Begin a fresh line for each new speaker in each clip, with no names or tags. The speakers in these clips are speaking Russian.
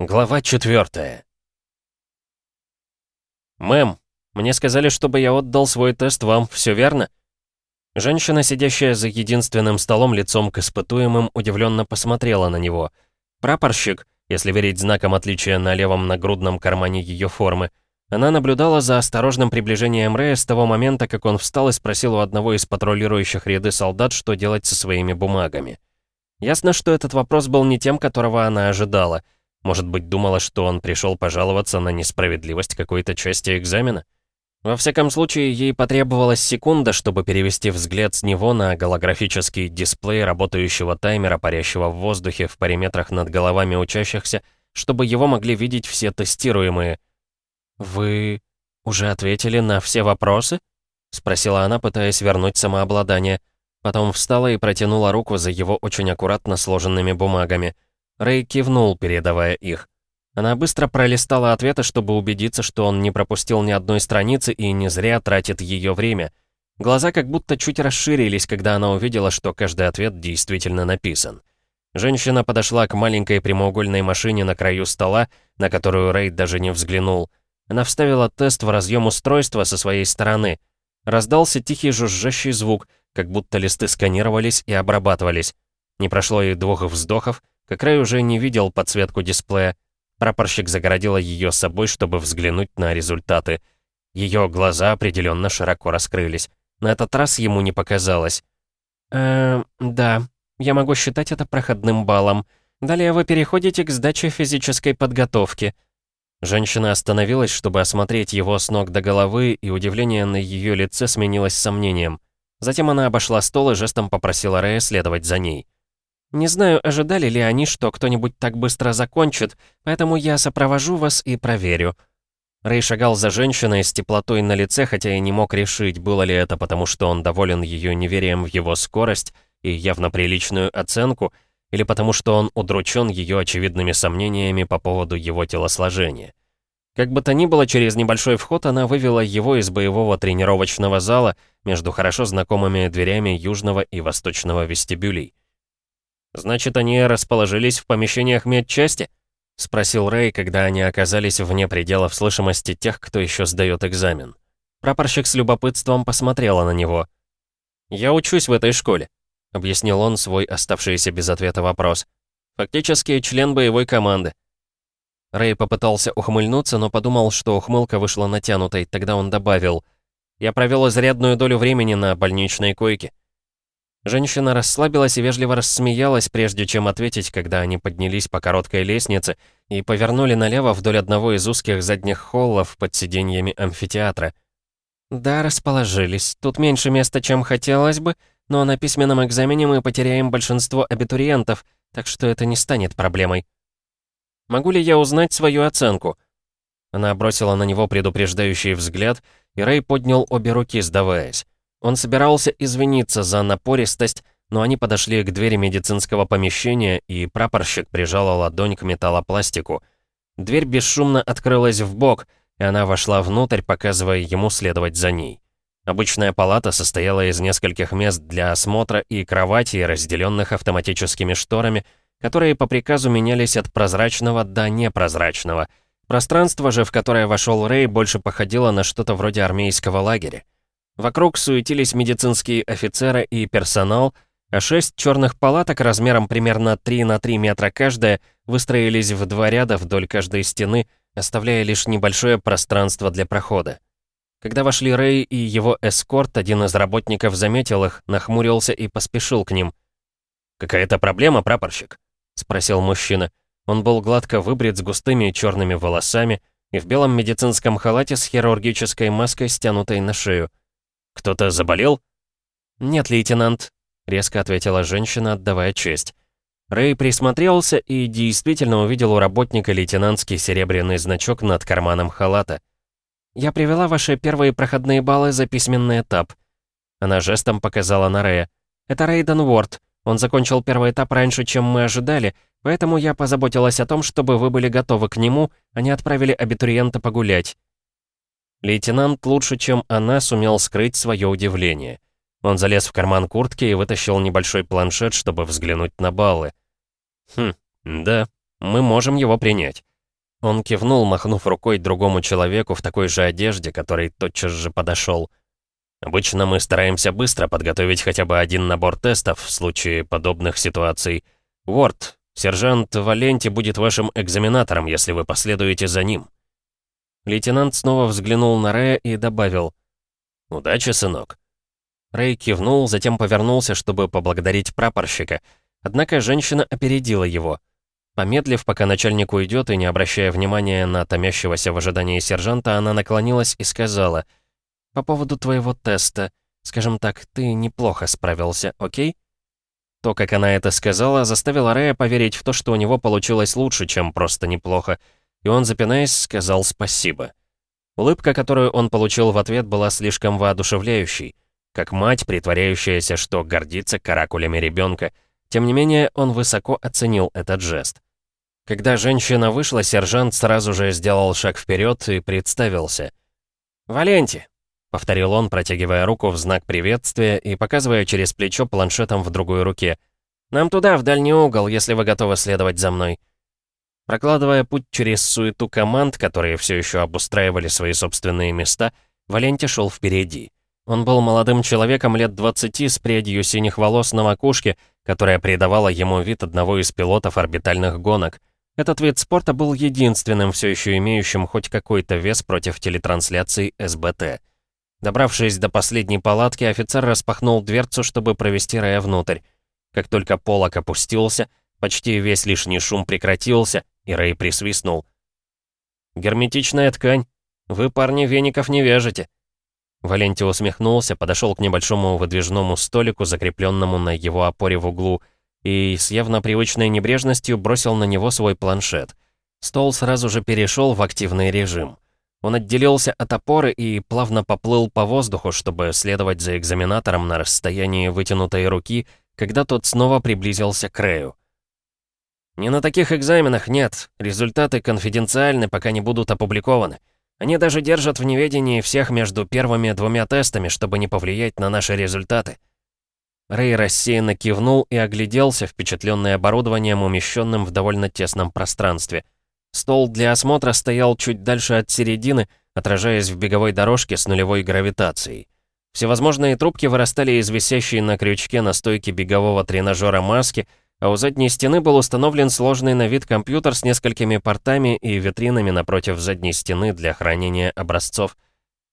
Глава 4 «Мэм, мне сказали, чтобы я отдал свой тест вам, все верно?» Женщина, сидящая за единственным столом лицом к испытуемым, удивленно посмотрела на него. Прапорщик, если верить знакам отличия на левом нагрудном кармане ее формы, она наблюдала за осторожным приближением Рэя с того момента, как он встал и спросил у одного из патрулирующих ряды солдат, что делать со своими бумагами. Ясно, что этот вопрос был не тем, которого она ожидала — может быть, думала, что он пришел пожаловаться на несправедливость какой-то части экзамена? Во всяком случае, ей потребовалась секунда, чтобы перевести взгляд с него на голографический дисплей работающего таймера, парящего в воздухе в паре метрах над головами учащихся, чтобы его могли видеть все тестируемые. «Вы уже ответили на все вопросы?» — спросила она, пытаясь вернуть самообладание. Потом встала и протянула руку за его очень аккуратно сложенными бумагами. Рэй кивнул, передавая их. Она быстро пролистала ответы, чтобы убедиться, что он не пропустил ни одной страницы и не зря тратит ее время. Глаза как будто чуть расширились, когда она увидела, что каждый ответ действительно написан. Женщина подошла к маленькой прямоугольной машине на краю стола, на которую Рэй даже не взглянул. Она вставила тест в разъем устройства со своей стороны. Раздался тихий жужжащий звук, как будто листы сканировались и обрабатывались. Не прошло и двух вздохов, как Рэй уже не видел подсветку дисплея. Прапорщик загородила ее собой, чтобы взглянуть на результаты. Ее глаза определенно широко раскрылись. На этот раз ему не показалось. «Эм, да, я могу считать это проходным баллом. Далее вы переходите к сдаче физической подготовки». Женщина остановилась, чтобы осмотреть его с ног до головы, и удивление на ее лице сменилось сомнением. Затем она обошла стол и жестом попросила Рэя следовать за ней. Не знаю, ожидали ли они, что кто-нибудь так быстро закончит, поэтому я сопровожу вас и проверю». Рэй шагал за женщиной с теплотой на лице, хотя и не мог решить, было ли это потому, что он доволен ее неверием в его скорость и явно приличную оценку, или потому что он удручен ее очевидными сомнениями по поводу его телосложения. Как бы то ни было, через небольшой вход она вывела его из боевого тренировочного зала между хорошо знакомыми дверями южного и восточного вестибюлей. «Значит, они расположились в помещениях медчасти?» — спросил Рэй, когда они оказались вне пределов слышимости тех, кто еще сдает экзамен. Прапорщик с любопытством посмотрела на него. «Я учусь в этой школе», — объяснил он свой оставшийся без ответа вопрос. «Фактически член боевой команды». Рэй попытался ухмыльнуться, но подумал, что ухмылка вышла натянутой, тогда он добавил. «Я провел изрядную долю времени на больничной койке». Женщина расслабилась и вежливо рассмеялась, прежде чем ответить, когда они поднялись по короткой лестнице и повернули налево вдоль одного из узких задних холлов под сиденьями амфитеатра. «Да, расположились. Тут меньше места, чем хотелось бы, но на письменном экзамене мы потеряем большинство абитуриентов, так что это не станет проблемой». «Могу ли я узнать свою оценку?» Она бросила на него предупреждающий взгляд, и Рэй поднял обе руки, сдаваясь. Он собирался извиниться за напористость, но они подошли к двери медицинского помещения, и прапорщик прижала ладонь к металлопластику. Дверь бесшумно открылась в бок, и она вошла внутрь, показывая ему следовать за ней. Обычная палата состояла из нескольких мест для осмотра и кроватей, разделенных автоматическими шторами, которые по приказу менялись от прозрачного до непрозрачного. Пространство же, в которое вошел Рэй, больше походило на что-то вроде армейского лагеря. Вокруг суетились медицинские офицеры и персонал, а шесть черных палаток размером примерно 3 на 3 метра каждая выстроились в два ряда вдоль каждой стены, оставляя лишь небольшое пространство для прохода. Когда вошли Рэй и его эскорт, один из работников заметил их, нахмурился и поспешил к ним. «Какая-то проблема, прапорщик?» — спросил мужчина. Он был гладко выбрит с густыми черными волосами и в белом медицинском халате с хирургической маской, стянутой на шею. «Кто-то заболел?» «Нет, лейтенант», — резко ответила женщина, отдавая честь. Рэй присмотрелся и действительно увидел у работника лейтенантский серебряный значок над карманом халата. «Я привела ваши первые проходные баллы за письменный этап». Она жестом показала на Рэя. «Это Рейден Уорд. Он закончил первый этап раньше, чем мы ожидали, поэтому я позаботилась о том, чтобы вы были готовы к нему, а не отправили абитуриента погулять. Лейтенант лучше, чем она, сумел скрыть свое удивление. Он залез в карман куртки и вытащил небольшой планшет, чтобы взглянуть на баллы. «Хм, да, Мы можем его принять». Он кивнул, махнув рукой другому человеку в такой же одежде, который тотчас же подошел. «Обычно мы стараемся быстро подготовить хотя бы один набор тестов в случае подобных ситуаций. Уорд, сержант Валенти будет вашим экзаменатором, если вы последуете за ним». Лейтенант снова взглянул на Рэя и добавил «Удачи, сынок». Рэй кивнул, затем повернулся, чтобы поблагодарить прапорщика. Однако женщина опередила его — Помедлив, пока начальник уйдет и не обращая внимания на томящегося в ожидании сержанта, она наклонилась и сказала, «По поводу твоего теста, скажем так, ты неплохо справился, окей?» То, как она это сказала, заставило Рэя поверить в то, что у него получилось лучше, чем просто неплохо, и он, запинаясь, сказал спасибо. Улыбка, которую он получил в ответ, была слишком воодушевляющей, как мать, притворяющаяся, что гордится каракулями ребенка. Тем не менее, он высоко оценил этот жест. Когда женщина вышла, сержант сразу же сделал шаг вперед и представился. «Валенти», — повторил он, протягивая руку в знак приветствия и показывая через плечо планшетом в другой руке. «Нам туда, в дальний угол, если вы готовы следовать за мной». Прокладывая путь через суету команд, которые все еще обустраивали свои собственные места, Валенти шел впереди. Он был молодым человеком лет 20 с прядью синих волос на макушке, которая придавала ему вид одного из пилотов орбитальных гонок — этот вид спорта был единственным, все еще имеющим хоть какой-то вес против телетрансляций СБТ. Добравшись до последней палатки, офицер распахнул дверцу, чтобы провести Рэя внутрь. Как только полок опустился, почти весь лишний шум прекратился, и Рэй присвистнул. «Герметичная ткань. Вы, парни, веников не вяжете». Валентий усмехнулся, подошел к небольшому выдвижному столику, закрепленному на его опоре в углу, и с явно привычной небрежностью бросил на него свой планшет. Стол сразу же перешел в активный режим. Он отделился от опоры и плавно поплыл по воздуху, чтобы следовать за экзаменатором на расстоянии вытянутой руки, когда тот снова приблизился к Рэю. «Не на таких экзаменах нет. Результаты конфиденциальны, пока не будут опубликованы. Они даже держат в неведении всех между первыми двумя тестами, чтобы не повлиять на наши результаты», Рэй рассеянно кивнул и огляделся, впечатленный оборудованием, умещенным в довольно тесном пространстве. Стол для осмотра стоял чуть дальше от середины, отражаясь в беговой дорожке с нулевой гравитацией. Всевозможные трубки вырастали из висящей на крючке на стойке бегового тренажера маски, а у задней стены был установлен сложный на вид компьютер с несколькими портами и витринами напротив задней стены для хранения образцов.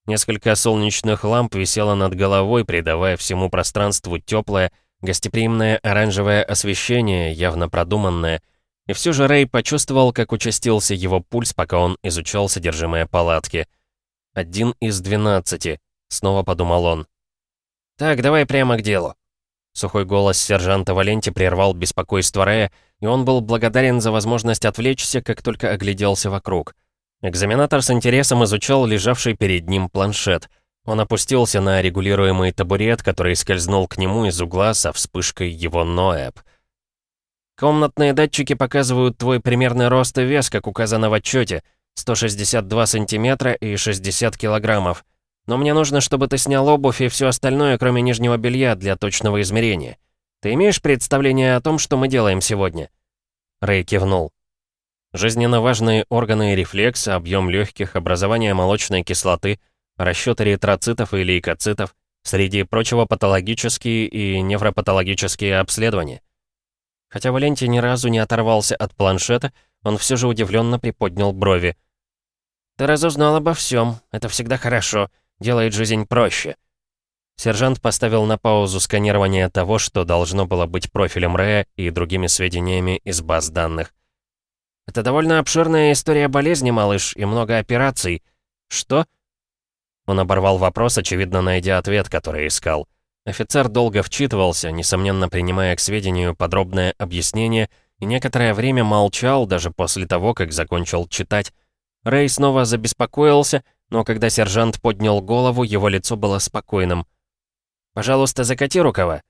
Несколько солнечных ламп висело над головой, придавая всему пространству теплое, гостеприимное оранжевое освещение, явно продуманное. И все же Рэй почувствовал, как участился его пульс, пока он изучал содержимое палатки. «Один из двенадцати», — снова подумал он. «Так, давай прямо к делу». Сухой голос сержанта Валенти прервал беспокойство Рэя, и он был благодарен за возможность отвлечься, как только огляделся вокруг. Экзаменатор с интересом изучал лежавший перед ним планшет. Он опустился на регулируемый табурет, который скользнул к нему из угла со вспышкой его ноэб. «Комнатные датчики показывают твой примерный рост и вес, как указано в отчете. 162 сантиметра и 60 килограммов. Но мне нужно, чтобы ты снял обувь и все остальное, кроме нижнего белья, для точного измерения. Ты имеешь представление о том, что мы делаем сегодня?» Рэй кивнул. Жизненно важные органы и рефлексы, объем легких, образование молочной кислоты, расчет эритроцитов и лейкоцитов, среди прочего патологические и невропатологические обследования. Хотя Валентий ни разу не оторвался от планшета, он все же удивленно приподнял брови. «Ты разузнал обо всем. Это всегда хорошо. Делает жизнь проще». Сержант поставил на паузу сканирование того, что должно было быть профилем Рэя и другими сведениями из баз данных. Это довольно обширная история болезни, малыш, и много операций. Что?» Он оборвал вопрос, очевидно, найдя ответ, который искал. Офицер долго вчитывался, несомненно принимая к сведению подробное объяснение, и некоторое время молчал, даже после того, как закончил читать. Рэй снова забеспокоился, но когда сержант поднял голову, его лицо было спокойным. «Пожалуйста, закати рукава».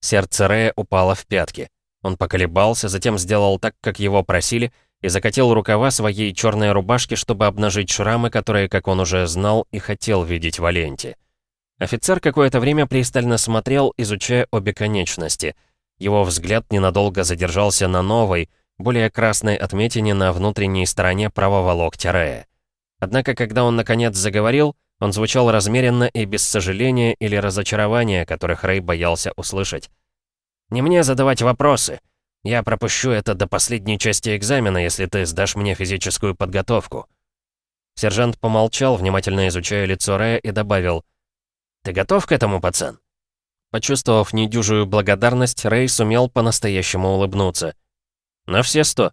Сердце Рэя упало в пятки. Он поколебался, затем сделал так, как его просили, и закатил рукава своей черной рубашки, чтобы обнажить шрамы, которые, как он уже знал, и хотел видеть в ленте. Офицер какое-то время пристально смотрел, изучая обе конечности. Его взгляд ненадолго задержался на новой, более красной отметине на внутренней стороне правого локтя Рея. Однако, когда он наконец заговорил, он звучал размеренно и без сожаления или разочарования, которых Рэй боялся услышать. «Не мне задавать вопросы. Я пропущу это до последней части экзамена, если ты сдашь мне физическую подготовку». Сержант помолчал, внимательно изучая лицо Рэя, и добавил. «Ты готов к этому, пацан?» Почувствовав недюжую благодарность, Рэй сумел по-настоящему улыбнуться. «На все сто».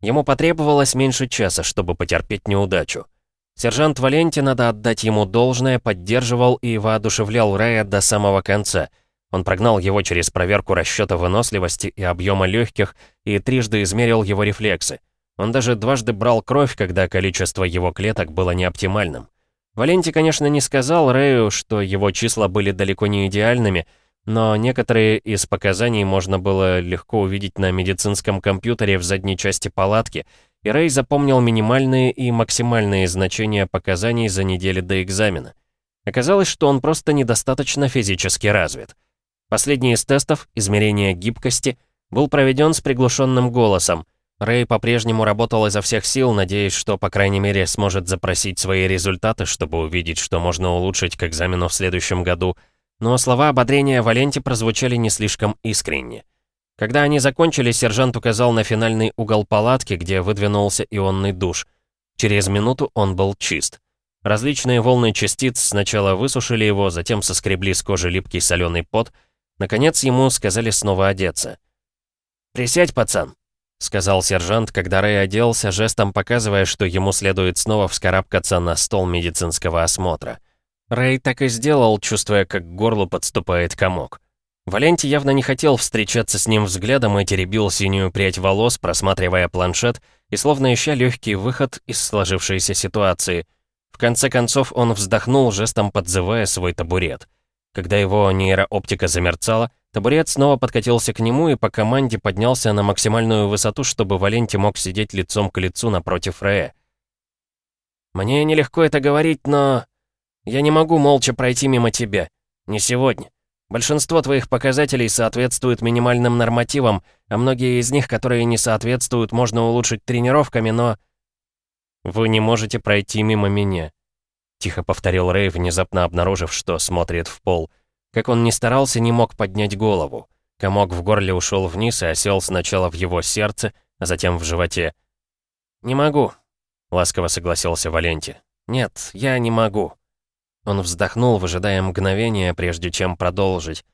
Ему потребовалось меньше часа, чтобы потерпеть неудачу. Сержант Валенти, надо отдать ему должное, поддерживал и воодушевлял Рэя до самого конца. Он прогнал его через проверку расчета выносливости и объема легких и трижды измерил его рефлексы. Он даже дважды брал кровь, когда количество его клеток было неоптимальным. Валенти, конечно, не сказал Рэю, что его числа были далеко не идеальными, но некоторые из показаний можно было легко увидеть на медицинском компьютере в задней части палатки, и Рэй запомнил минимальные и максимальные значения показаний за неделю до экзамена. Оказалось, что он просто недостаточно физически развит. Последний из тестов, измерение гибкости, был проведен с приглушенным голосом. Рэй по-прежнему работал изо всех сил, надеясь, что, по крайней мере, сможет запросить свои результаты, чтобы увидеть, что можно улучшить к экзамену в следующем году. Но слова ободрения Валенте прозвучали не слишком искренне. Когда они закончили, сержант указал на финальный угол палатки, где выдвинулся ионный душ. Через минуту он был чист. Различные волны частиц сначала высушили его, затем соскребли с кожи липкий соленый пот. Наконец ему сказали снова одеться. «Присядь, пацан», — сказал сержант, когда Рэй оделся, жестом показывая, что ему следует снова вскарабкаться на стол медицинского осмотра. Рэй так и сделал, чувствуя, как к горлу подступает комок. Валенти явно не хотел встречаться с ним взглядом и теребил синюю прядь волос, просматривая планшет и словно ища легкий выход из сложившейся ситуации. В конце концов он вздохнул, жестом подзывая свой табурет. Когда его нейрооптика замерцала, табурет снова подкатился к нему и по команде поднялся на максимальную высоту, чтобы Валенти мог сидеть лицом к лицу напротив Рея. «Мне нелегко это говорить, но... Я не могу молча пройти мимо тебя. Не сегодня. Большинство твоих показателей соответствуют минимальным нормативам, а многие из них, которые не соответствуют, можно улучшить тренировками, но... «Вы не можете пройти мимо меня», — тихо повторил Рэй, внезапно обнаружив, что смотрит в пол. Как он ни старался, не мог поднять голову. Комок в горле ушел вниз и осел сначала в его сердце, а затем в животе. «Не могу», — ласково согласился Валенти. «Нет, я не могу». Он вздохнул, выжидая мгновения, прежде чем продолжить.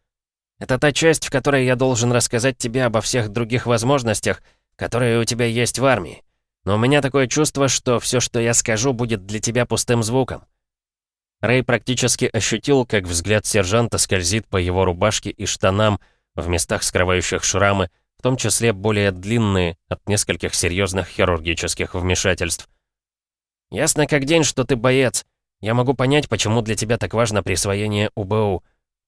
«Это та часть, в которой я должен рассказать тебе обо всех других возможностях, которые у тебя есть в армии. Но у меня такое чувство, что все, что я скажу, будет для тебя пустым звуком». Рэй практически ощутил, как взгляд сержанта скользит по его рубашке и штанам, в местах, скрывающих шрамы, в том числе более длинные, от нескольких серьезных хирургических вмешательств. «Ясно как день, что ты боец. Я могу понять, почему для тебя так важно присвоение УБУ.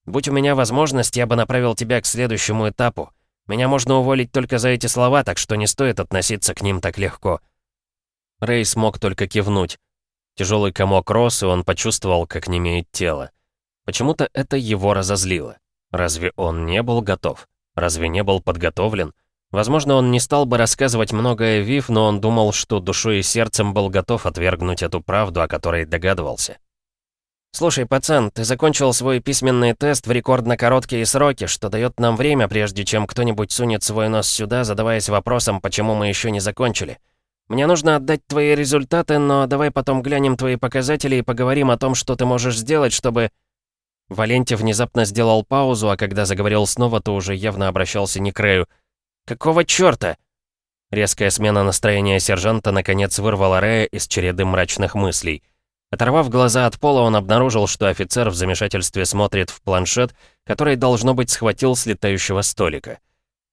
Будь у меня возможность, я бы направил тебя к следующему этапу. Меня можно уволить только за эти слова, так что не стоит относиться к ним так легко». Рэй смог только кивнуть. Тяжелый комок рос, и он почувствовал, как немеет тело. Почему-то это его разозлило. Разве он не был готов? Разве не был подготовлен? Возможно, он не стал бы рассказывать многое Вив, но он думал, что душой и сердцем был готов отвергнуть эту правду, о которой догадывался. «Слушай, пацан, ты закончил свой письменный тест в рекордно короткие сроки, что дает нам время, прежде чем кто-нибудь сунет свой нос сюда, задаваясь вопросом, почему мы еще не закончили. Мне нужно отдать твои результаты, но давай потом глянем твои показатели и поговорим о том, что ты можешь сделать, чтобы...» Валенти внезапно сделал паузу, а когда заговорил снова, то уже явно обращался не к Рэю. «Какого чёрта?» Резкая смена настроения сержанта наконец вырвала Рэя из череды мрачных мыслей. Оторвав глаза от пола, он обнаружил, что офицер в замешательстве смотрит в планшет, который, должно быть, схватил с летающего столика.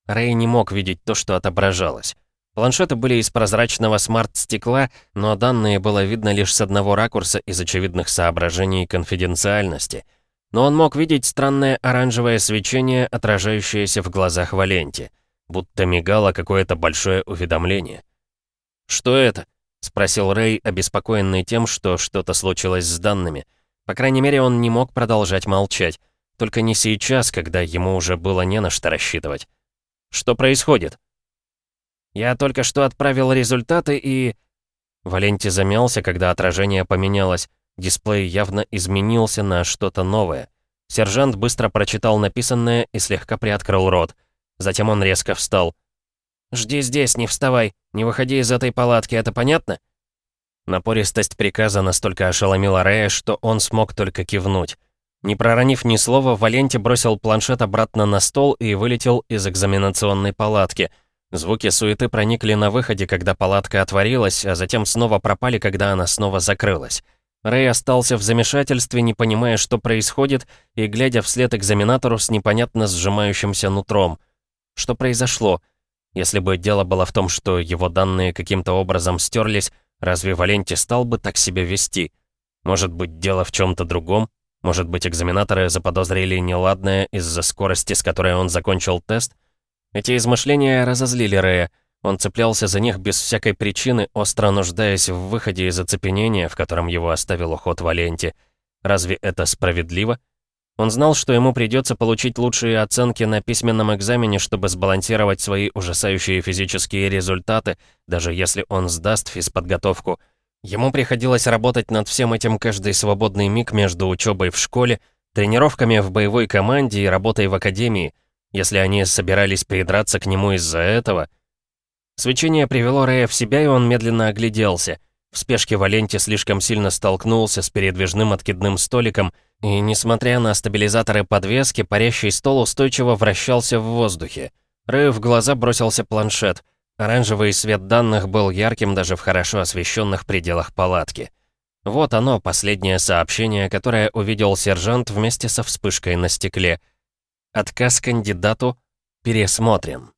Рэй не мог видеть то, что отображалось. Планшеты были из прозрачного смарт-стекла, но данные было видно лишь с одного ракурса из очевидных соображений конфиденциальности. Но он мог видеть странное оранжевое свечение, отражающееся в глазах Валенти будто мигало какое-то большое уведомление. «Что это?» — спросил Рэй, обеспокоенный тем, что что-то случилось с данными. По крайней мере, он не мог продолжать молчать. Только не сейчас, когда ему уже было не на что рассчитывать. «Что происходит?» Я только что отправил результаты и...» Валенти замялся, когда отражение поменялось. Дисплей явно изменился на что-то новое. Сержант быстро прочитал написанное и слегка приоткрыл рот. Затем он резко встал. «Жди здесь, не вставай. Не выходи из этой палатки, это понятно?» Напористость приказа настолько ошеломила Рэя, что он смог только кивнуть. Не проронив ни слова, Валенти бросил планшет обратно на стол и вылетел из экзаменационной палатки. Звуки суеты проникли на выходе, когда палатка отворилась, а затем снова пропали, когда она снова закрылась. Рэй остался в замешательстве, не понимая, что происходит, и глядя вслед экзаменатору с непонятно сжимающимся нутром. Что произошло? Если бы дело было в том, что его данные каким-то образом стерлись, Разве Валенти стал бы так себя вести? Может быть, дело в чем-то другом? Может быть, экзаменаторы заподозрили неладное из-за скорости, с которой он закончил тест? Эти измышления разозлили Рэя. Он цеплялся за них без всякой причины, остро нуждаясь в выходе из оцепенения, в котором его оставил уход Валенти. Разве это справедливо? Он знал, что ему придется получить лучшие оценки на письменном экзамене, чтобы сбалансировать свои ужасающие физические результаты, даже если он сдаст физподготовку. Ему приходилось работать над всем этим каждый свободный миг между учебой в школе, тренировками в боевой команде и работой в академии. Если они собирались придраться к нему из-за этого... Свечение привело Рэя в себя, и он медленно огляделся. В спешке Валенти слишком сильно столкнулся с передвижным откидным столиком — и, несмотря на стабилизаторы подвески, парящий стол устойчиво вращался в воздухе. Рэю в глаза бросился планшет. Оранжевый свет данных был ярким даже в хорошо освещенных пределах палатки. Вот оно, последнее сообщение, которое увидел сержант вместе со вспышкой на стекле. Отказ кандидату пересмотрен.